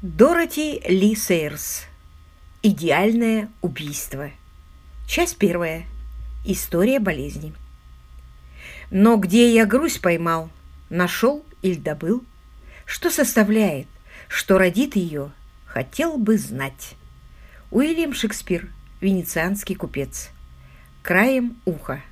Дороти Ли Сейрс. Идеальное убийство. Часть первая. История болезни. Но где я грусть поймал, нашел или добыл, что составляет, что родит ее, хотел бы знать. Уильям Шекспир, венецианский купец. Краем уха.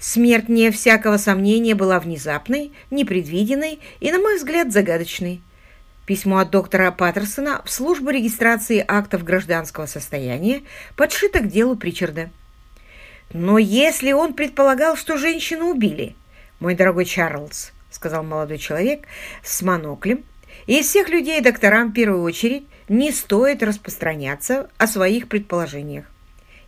Смерть, не всякого сомнения, была внезапной, непредвиденной и, на мой взгляд, загадочной – Письмо от доктора Паттерсона в службу регистрации актов гражданского состояния подшито к делу Причарда. «Но если он предполагал, что женщину убили, мой дорогой Чарльз, — сказал молодой человек с моноклем, — из всех людей докторам в первую очередь не стоит распространяться о своих предположениях.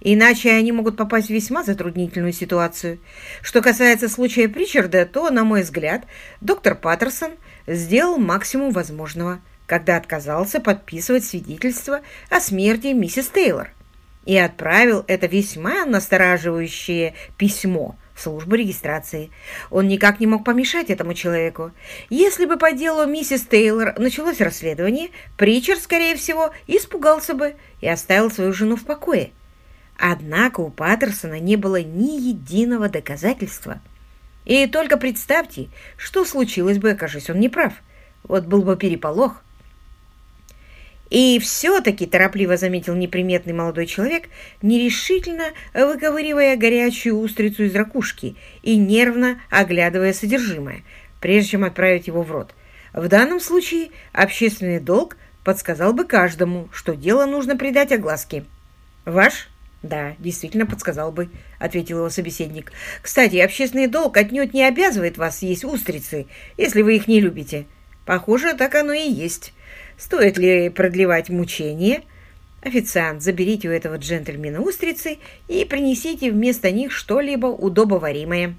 Иначе они могут попасть в весьма затруднительную ситуацию. Что касается случая Причарда, то, на мой взгляд, доктор Паттерсон — сделал максимум возможного, когда отказался подписывать свидетельство о смерти миссис Тейлор и отправил это весьма настораживающее письмо в службу регистрации. Он никак не мог помешать этому человеку. Если бы по делу миссис Тейлор началось расследование, Причер, скорее всего, испугался бы и оставил свою жену в покое. Однако у Паттерсона не было ни единого доказательства – и только представьте, что случилось бы, окажись он неправ. Вот был бы переполох. И все-таки, торопливо заметил неприметный молодой человек, нерешительно выковыривая горячую устрицу из ракушки и нервно оглядывая содержимое, прежде чем отправить его в рот. В данном случае общественный долг подсказал бы каждому, что дело нужно придать огласке. Ваш «Да, действительно подсказал бы», — ответил его собеседник. «Кстати, общественный долг отнюдь не обязывает вас есть устрицы, если вы их не любите. Похоже, так оно и есть. Стоит ли продлевать мучение?» «Официант, заберите у этого джентльмена устрицы и принесите вместо них что-либо удобоваримое».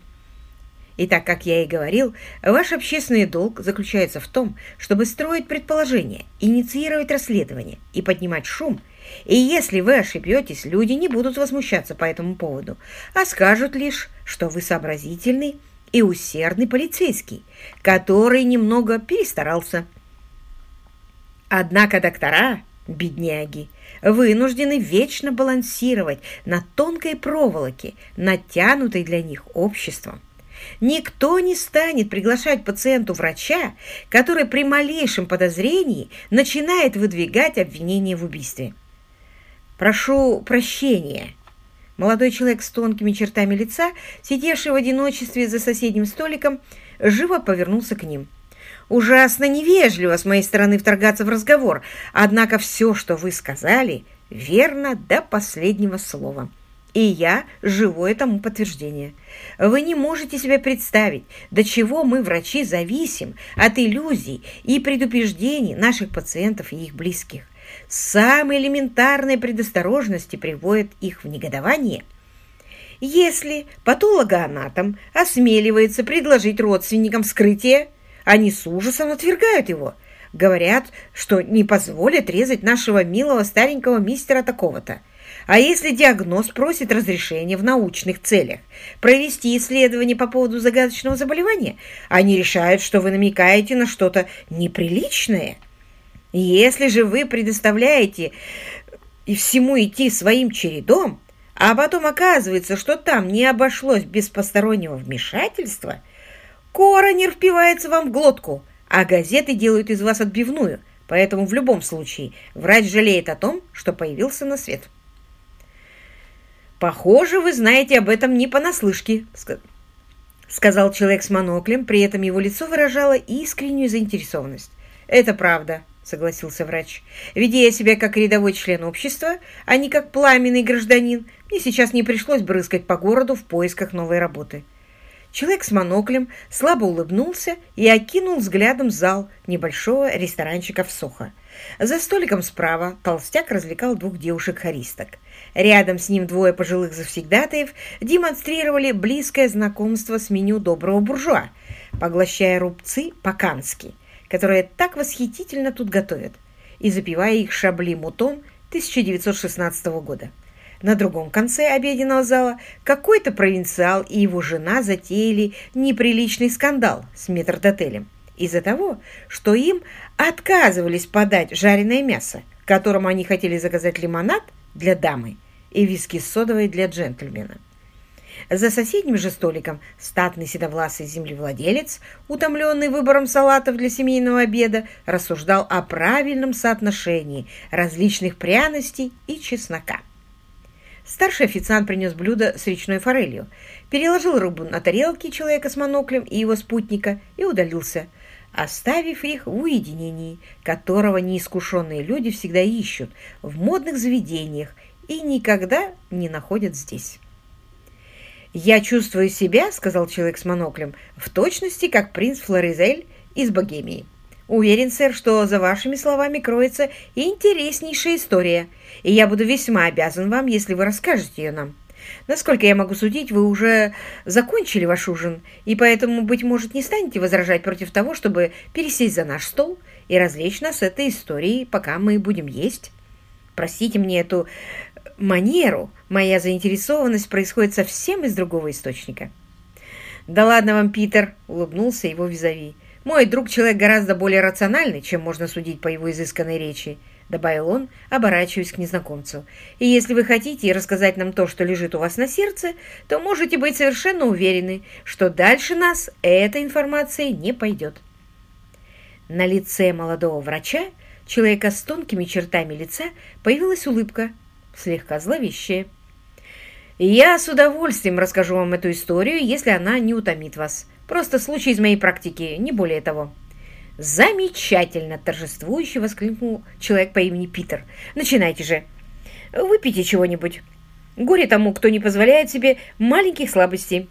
И так, как я и говорил, ваш общественный долг заключается в том, чтобы строить предположения, инициировать расследование и поднимать шум – и если вы ошибетесь, люди не будут возмущаться по этому поводу, а скажут лишь, что вы сообразительный и усердный полицейский, который немного перестарался. Однако доктора, бедняги, вынуждены вечно балансировать на тонкой проволоке, натянутой для них обществом. Никто не станет приглашать пациенту врача, который при малейшем подозрении начинает выдвигать обвинение в убийстве. «Прошу прощения». Молодой человек с тонкими чертами лица, сидевший в одиночестве за соседним столиком, живо повернулся к ним. «Ужасно невежливо с моей стороны вторгаться в разговор, однако все, что вы сказали, верно до последнего слова. И я живое тому подтверждение. Вы не можете себе представить, до чего мы, врачи, зависим от иллюзий и предупреждений наших пациентов и их близких самой элементарной предосторожности приводит их в негодование. Если патологоанатом осмеливается предложить родственникам вскрытие, они с ужасом отвергают его. Говорят, что не позволят резать нашего милого старенького мистера такого-то. А если диагноз просит разрешения в научных целях провести исследование по поводу загадочного заболевания, они решают, что вы намекаете на что-то неприличное – если же вы предоставляете и всему идти своим чередом, а потом оказывается, что там не обошлось без постороннего вмешательства, коронер впивается вам в глотку, а газеты делают из вас отбивную, поэтому в любом случае врач жалеет о том, что появился на свет. «Похоже, вы знаете об этом не понаслышке», — сказал человек с моноклем, при этом его лицо выражало искреннюю заинтересованность. «Это правда», согласился врач. «Ведя я себя как рядовой член общества, а не как пламенный гражданин, мне сейчас не пришлось брызгать по городу в поисках новой работы». Человек с моноклем слабо улыбнулся и окинул взглядом зал небольшого ресторанчика в Сохо. За столиком справа толстяк развлекал двух девушек-хористок. Рядом с ним двое пожилых завсегдатаев демонстрировали близкое знакомство с меню доброго буржуа, поглощая рубцы по-кански – которые так восхитительно тут готовят, и запивая их шабли-мутон 1916 года. На другом конце обеденного зала какой-то провинциал и его жена затеяли неприличный скандал с метрдотелем из-за того, что им отказывались подать жареное мясо, которому они хотели заказать лимонад для дамы и виски с содовой для джентльмена. За соседним же столиком статный седовласый землевладелец, утомленный выбором салатов для семейного обеда, рассуждал о правильном соотношении различных пряностей и чеснока. Старший официант принес блюдо с речной форелью, переложил рыбу на тарелки человека с моноклем и его спутника и удалился, оставив их в уединении, которого неискушенные люди всегда ищут в модных заведениях и никогда не находят здесь. «Я чувствую себя, — сказал человек с моноклем, — в точности, как принц Флоризель из Богемии. Уверен, сэр, что за вашими словами кроется интереснейшая история, и я буду весьма обязан вам, если вы расскажете ее нам. Насколько я могу судить, вы уже закончили ваш ужин, и поэтому, быть может, не станете возражать против того, чтобы пересесть за наш стол и развлечь нас этой историей, пока мы будем есть. Простите мне эту манеру, моя заинтересованность происходит совсем из другого источника. «Да ладно вам, Питер!» — улыбнулся его визави. «Мой друг человек гораздо более рациональный, чем можно судить по его изысканной речи. — добавил он, оборачиваясь к незнакомцу. «И если вы хотите рассказать нам то, что лежит у вас на сердце, то можете быть совершенно уверены, что дальше нас эта информация не пойдет». На лице молодого врача, человека с тонкими чертами лица, появилась улыбка, слегка зловещая. «Я с удовольствием расскажу вам эту историю, если она не утомит вас. Просто случай из моей практики, не более того». «Замечательно!» – торжествующе воскликнул человек по имени Питер. «Начинайте же! Выпейте чего-нибудь. Горе тому, кто не позволяет себе маленьких слабостей.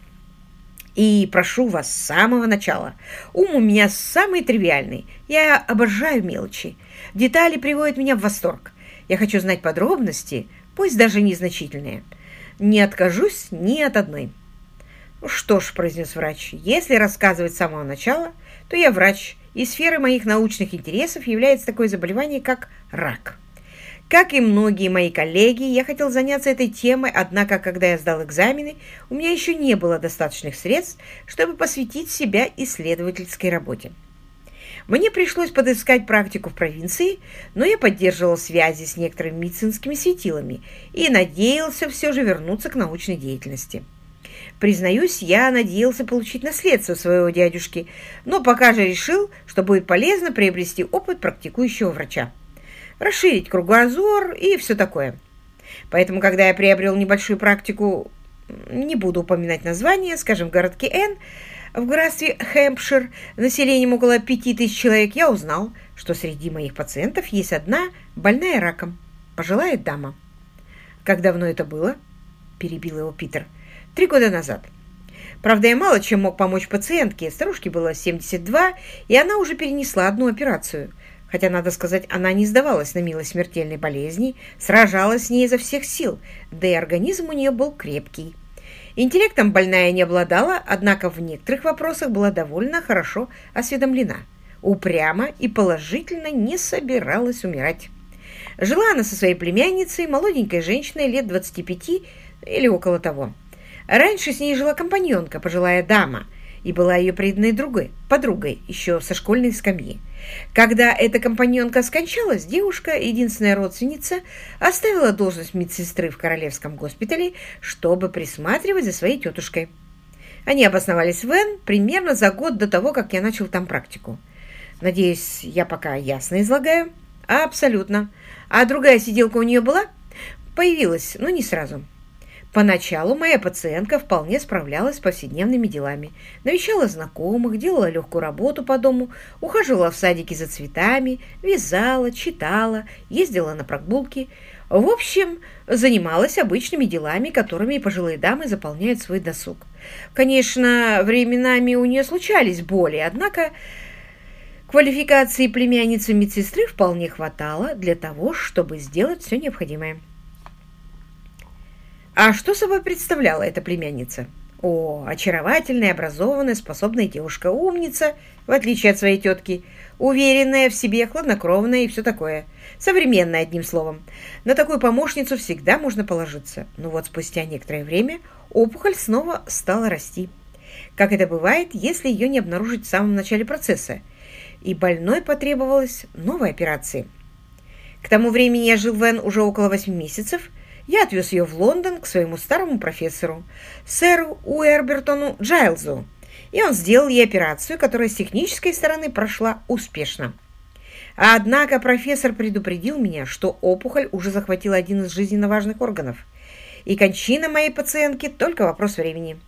И прошу вас с самого начала. Ум у меня самый тривиальный. Я обожаю мелочи. Детали приводят меня в восторг. Я хочу знать подробности, пусть даже незначительные. Не откажусь ни от одной». «Что ж», – произнес врач, – «если рассказывать с самого начала, то я врач» и сферой моих научных интересов является такое заболевание, как рак. Как и многие мои коллеги, я хотел заняться этой темой, однако, когда я сдал экзамены, у меня еще не было достаточных средств, чтобы посвятить себя исследовательской работе. Мне пришлось подыскать практику в провинции, но я поддерживал связи с некоторыми медицинскими светилами и надеялся все же вернуться к научной деятельности. Признаюсь, я надеялся получить наследство своего дядюшки, но пока же решил, что будет полезно приобрести опыт практикующего врача. Расширить кругозор и все такое. Поэтому, когда я приобрел небольшую практику, не буду упоминать название, скажем, в городке Н, в графстве Хэмпшир, населением около пяти тысяч человек, я узнал, что среди моих пациентов есть одна больная раком, пожилая дама. «Как давно это было?» – перебил его Питер – Три года назад. Правда, я мало чем мог помочь пациентке. Старушке было 72, и она уже перенесла одну операцию. Хотя, надо сказать, она не сдавалась на милость смертельной болезни, сражалась с ней изо всех сил, да и организм у нее был крепкий. Интеллектом больная не обладала, однако в некоторых вопросах была довольно хорошо осведомлена. Упрямо и положительно не собиралась умирать. Жила она со своей племянницей, молоденькой женщиной лет 25 или около того. Раньше с ней жила компаньонка, пожилая дама, и была ее преданной другой, подругой, еще со школьной скамьи. Когда эта компаньонка скончалась, девушка, единственная родственница, оставила должность медсестры в королевском госпитале, чтобы присматривать за своей тетушкой. Они обосновались в Н примерно за год до того, как я начал там практику. Надеюсь, я пока ясно излагаю? Абсолютно. А другая сиделка у нее была? Появилась, но не сразу. Поначалу моя пациентка вполне справлялась с повседневными делами. Навещала знакомых, делала легкую работу по дому, ухаживала в садике за цветами, вязала, читала, ездила на прогулки. В общем, занималась обычными делами, которыми пожилые дамы заполняют свой досуг. Конечно, временами у нее случались боли, однако квалификации племянницы медсестры вполне хватало для того, чтобы сделать все необходимое. А что собой представляла эта племянница? О, очаровательная, образованная, способная девушка, умница, в отличие от своей тетки, уверенная в себе, хладнокровная и все такое. Современная, одним словом. На такую помощницу всегда можно положиться. Но вот спустя некоторое время опухоль снова стала расти. Как это бывает, если ее не обнаружить в самом начале процесса, и больной потребовалась новая операция. К тому времени я жил в Н уже около восьми месяцев. Я отвез ее в Лондон к своему старому профессору, сэру Уэрбертону Джайлзу, и он сделал ей операцию, которая с технической стороны прошла успешно. Однако профессор предупредил меня, что опухоль уже захватила один из жизненно важных органов, и кончина моей пациентки – только вопрос времени.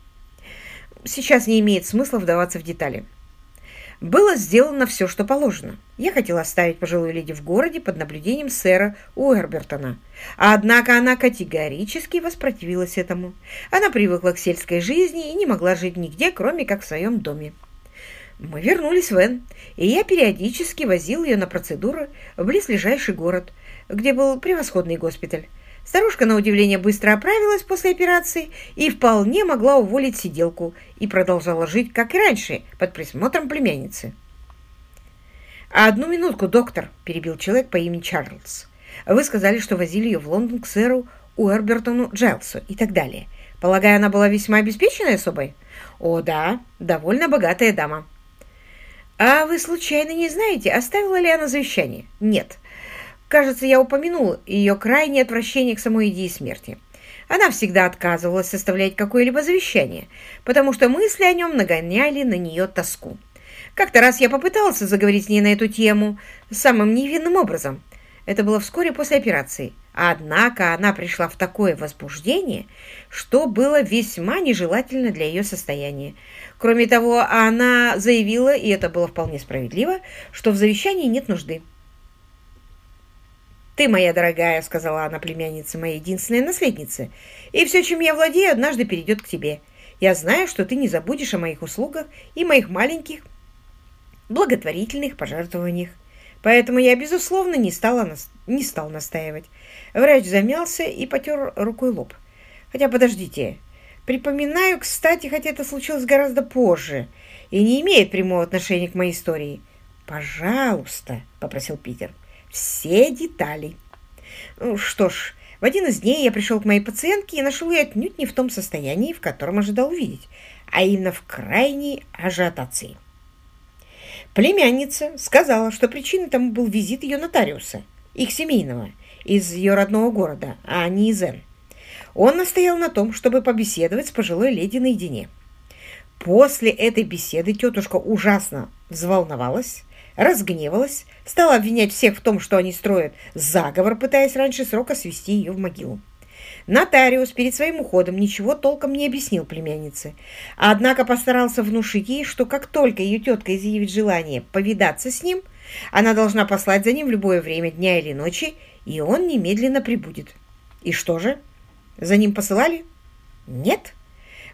Сейчас не имеет смысла вдаваться в детали. Было сделано все, что положено. Я хотела оставить пожилую леди в городе под наблюдением сэра Уэрбертона. Однако она категорически воспротивилась этому. Она привыкла к сельской жизни и не могла жить нигде, кроме как в своем доме. Мы вернулись в Эн, и я периодически возил ее на процедуры в близлежащий город, где был превосходный госпиталь. Старушка, на удивление, быстро оправилась после операции и вполне могла уволить сиделку и продолжала жить, как и раньше, под присмотром племянницы. «Одну минутку, доктор», — перебил человек по имени Чарльз. «Вы сказали, что возили ее в Лондон к сэру Уэрбертону Джайлсу и так далее. Полагаю, она была весьма обеспеченной особой?» «О, да, довольно богатая дама». «А вы случайно не знаете, оставила ли она завещание?» «Нет. Кажется, я упомянул ее крайнее отвращение к самой идее смерти. Она всегда отказывалась составлять какое-либо завещание, потому что мысли о нем нагоняли на нее тоску. Как-то раз я попытался заговорить с ней на эту тему самым невинным образом. Это было вскоре после операции. Однако она пришла в такое возбуждение, что было весьма нежелательно для ее состояния. Кроме того, она заявила, и это было вполне справедливо, что в завещании нет нужды. «Ты, моя дорогая», — сказала она племяннице, моей единственной наследнице, «и все, чем я владею, однажды перейдет к тебе. Я знаю, что ты не забудешь о моих услугах и моих маленьких благотворительных пожертвованиях. Поэтому я, безусловно, не, стала, не стал настаивать». Врач замялся и потер рукой лоб. «Хотя, подождите. Припоминаю, кстати, хотя это случилось гораздо позже и не имеет прямого отношения к моей истории». «Пожалуйста», — попросил Питер все детали. Ну, что ж, в один из дней я пришел к моей пациентке и нашел ее отнюдь не в том состоянии, в котором ожидал увидеть, а именно в крайней ажиотации. Племянница сказала, что причиной тому был визит ее нотариуса, их семейного, из ее родного города, а не из Н. Он настоял на том, чтобы побеседовать с пожилой леди наедине. После этой беседы тетушка ужасно взволновалась, разгневалась, стала обвинять всех в том, что они строят заговор, пытаясь раньше срока свести ее в могилу. Нотариус перед своим уходом ничего толком не объяснил племяннице, однако постарался внушить ей, что как только ее тетка изъявит желание повидаться с ним, она должна послать за ним в любое время дня или ночи, и он немедленно прибудет. И что же? За ним посылали? Нет.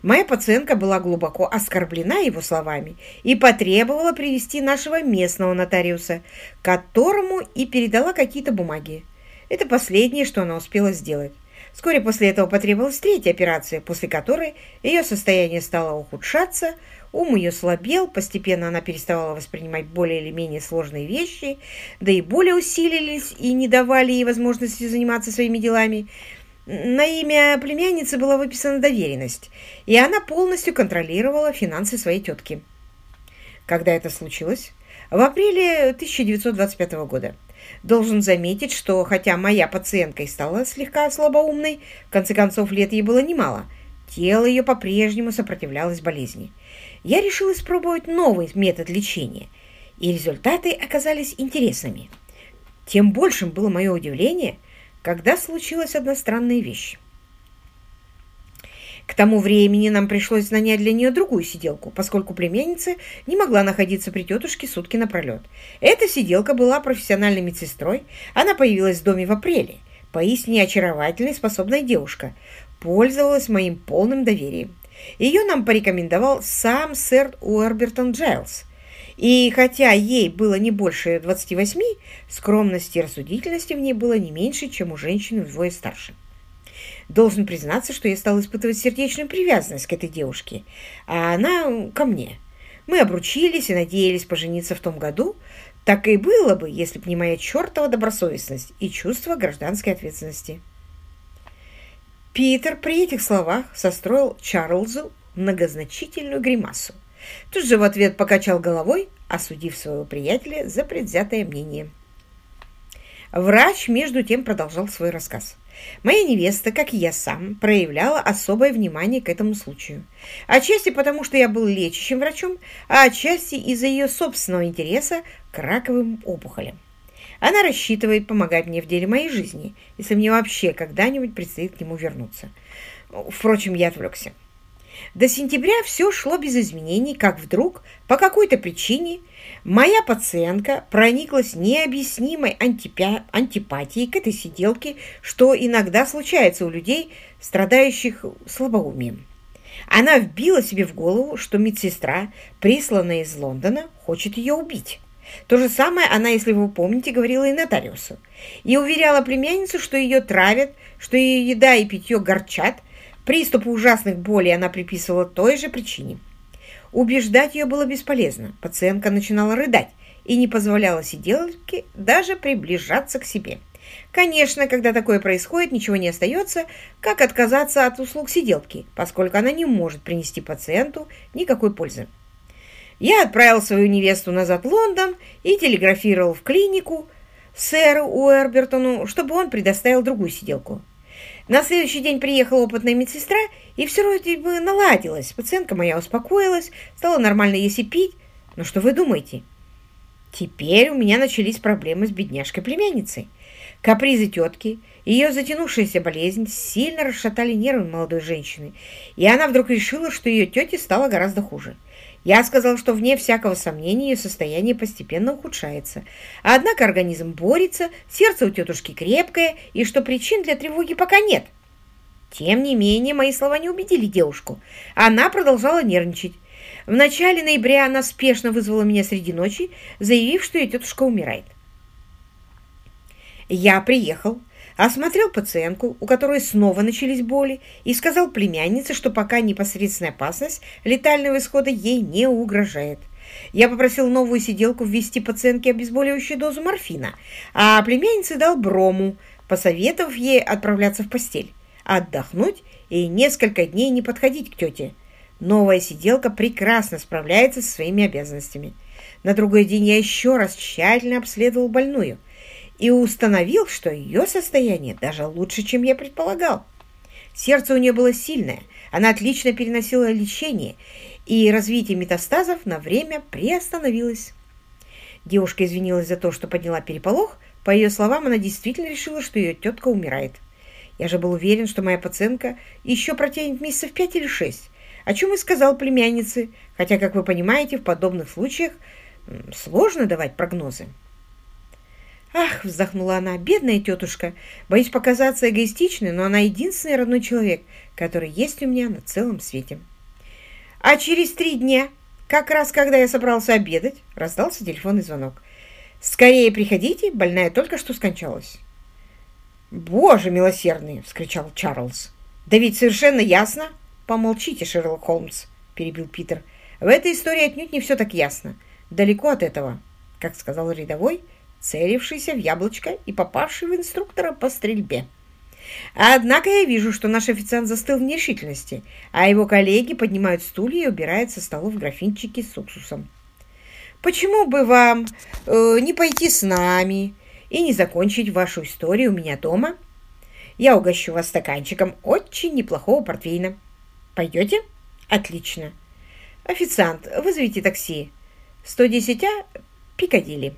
Моя пациентка была глубоко оскорблена его словами и потребовала привести нашего местного нотариуса, которому и передала какие-то бумаги. Это последнее, что она успела сделать. Вскоре после этого потребовалась третья операция, после которой ее состояние стало ухудшаться, ум ее слабел, постепенно она переставала воспринимать более или менее сложные вещи, да и боли усилились и не давали ей возможности заниматься своими делами. На имя племянницы была выписана доверенность, и она полностью контролировала финансы своей тетки. Когда это случилось? В апреле 1925 года. Должен заметить, что хотя моя пациентка и стала слегка слабоумной, в конце концов лет ей было немало, тело ее по-прежнему сопротивлялось болезни. Я решил испробовать новый метод лечения, и результаты оказались интересными. Тем большим было мое удивление – когда случилась одна странная вещь. К тому времени нам пришлось нанять для нее другую сиделку, поскольку племянница не могла находиться при тетушке сутки напролет. Эта сиделка была профессиональной медсестрой. Она появилась в доме в апреле. Поистине очаровательная способная девушка. Пользовалась моим полным доверием. Ее нам порекомендовал сам сэр Уэрбертон Джайлз – и хотя ей было не больше 28, скромности и рассудительности в ней было не меньше, чем у женщины вдвое старше. Должен признаться, что я стал испытывать сердечную привязанность к этой девушке, а она ко мне. Мы обручились и надеялись пожениться в том году. Так и было бы, если бы не моя чертова добросовестность и чувство гражданской ответственности. Питер при этих словах состроил Чарльзу многозначительную гримасу. Тут же в ответ покачал головой, осудив своего приятеля за предвзятое мнение. Врач, между тем, продолжал свой рассказ. Моя невеста, как и я сам, проявляла особое внимание к этому случаю. Отчасти потому, что я был лечащим врачом, а отчасти из-за ее собственного интереса к раковым опухолям. Она рассчитывает помогать мне в деле моей жизни, если мне вообще когда-нибудь предстоит к нему вернуться. Впрочем, я отвлекся. До сентября все шло без изменений, как вдруг, по какой-то причине, моя пациентка прониклась необъяснимой антипатией к этой сиделке, что иногда случается у людей, страдающих слабоумием. Она вбила себе в голову, что медсестра, присланная из Лондона, хочет ее убить. То же самое она, если вы помните, говорила и нотариусу. И уверяла племянницу, что ее травят, что ее еда и питье горчат. Приступы ужасных болей она приписывала той же причине. Убеждать ее было бесполезно. Пациентка начинала рыдать и не позволяла сиделке даже приближаться к себе. Конечно, когда такое происходит, ничего не остается, как отказаться от услуг сиделки, поскольку она не может принести пациенту никакой пользы. Я отправил свою невесту назад в Лондон и телеграфировал в клинику сэру Уэрбертону, чтобы он предоставил другую сиделку. На следующий день приехала опытная медсестра, и все вроде бы наладилось. Пациентка моя успокоилась, стала нормально есть и пить. Но что вы думаете? Теперь у меня начались проблемы с бедняжкой-племянницей. Капризы тетки, ее затянувшаяся болезнь сильно расшатали нервы молодой женщины, и она вдруг решила, что ее тете стало гораздо хуже. Я сказал, что вне всякого сомнения ее состояние постепенно ухудшается. Однако организм борется, сердце у тетушки крепкое, и что причин для тревоги пока нет. Тем не менее, мои слова не убедили девушку. Она продолжала нервничать. В начале ноября она спешно вызвала меня среди ночи, заявив, что ее тетушка умирает. Я приехал, осмотрел пациентку, у которой снова начались боли, и сказал племяннице, что пока непосредственная опасность летального исхода ей не угрожает. Я попросил новую сиделку ввести пациентке обезболивающую дозу морфина, а племяннице дал брому, посоветовав ей отправляться в постель, отдохнуть и несколько дней не подходить к тете. Новая сиделка прекрасно справляется со своими обязанностями. На другой день я еще раз тщательно обследовал больную – и установил, что ее состояние даже лучше, чем я предполагал. Сердце у нее было сильное, она отлично переносила лечение, и развитие метастазов на время приостановилось. Девушка извинилась за то, что подняла переполох. По ее словам, она действительно решила, что ее тетка умирает. Я же был уверен, что моя пациентка еще протянет месяцев пять или шесть, о чем и сказал племяннице, хотя, как вы понимаете, в подобных случаях сложно давать прогнозы. «Ах!» — вздохнула она. «Бедная тетушка! Боюсь показаться эгоистичной, но она единственный родной человек, который есть у меня на целом свете». А через три дня, как раз когда я собрался обедать, раздался телефонный звонок. «Скорее приходите, больная только что скончалась». «Боже милосердный!» — вскричал Чарльз. «Да ведь совершенно ясно!» «Помолчите, Шерлок Холмс!» — перебил Питер. «В этой истории отнюдь не все так ясно. Далеко от этого, как сказал рядовой, — целившийся в яблочко и попавший в инструктора по стрельбе. Однако я вижу, что наш официант застыл в нерешительности, а его коллеги поднимают стулья и убирают со столов графинчики с уксусом. Почему бы вам э, не пойти с нами и не закончить вашу историю у меня дома? Я угощу вас стаканчиком очень неплохого портвейна. Пойдете? Отлично. Официант, вызовите такси. 110 А, Пикадилли.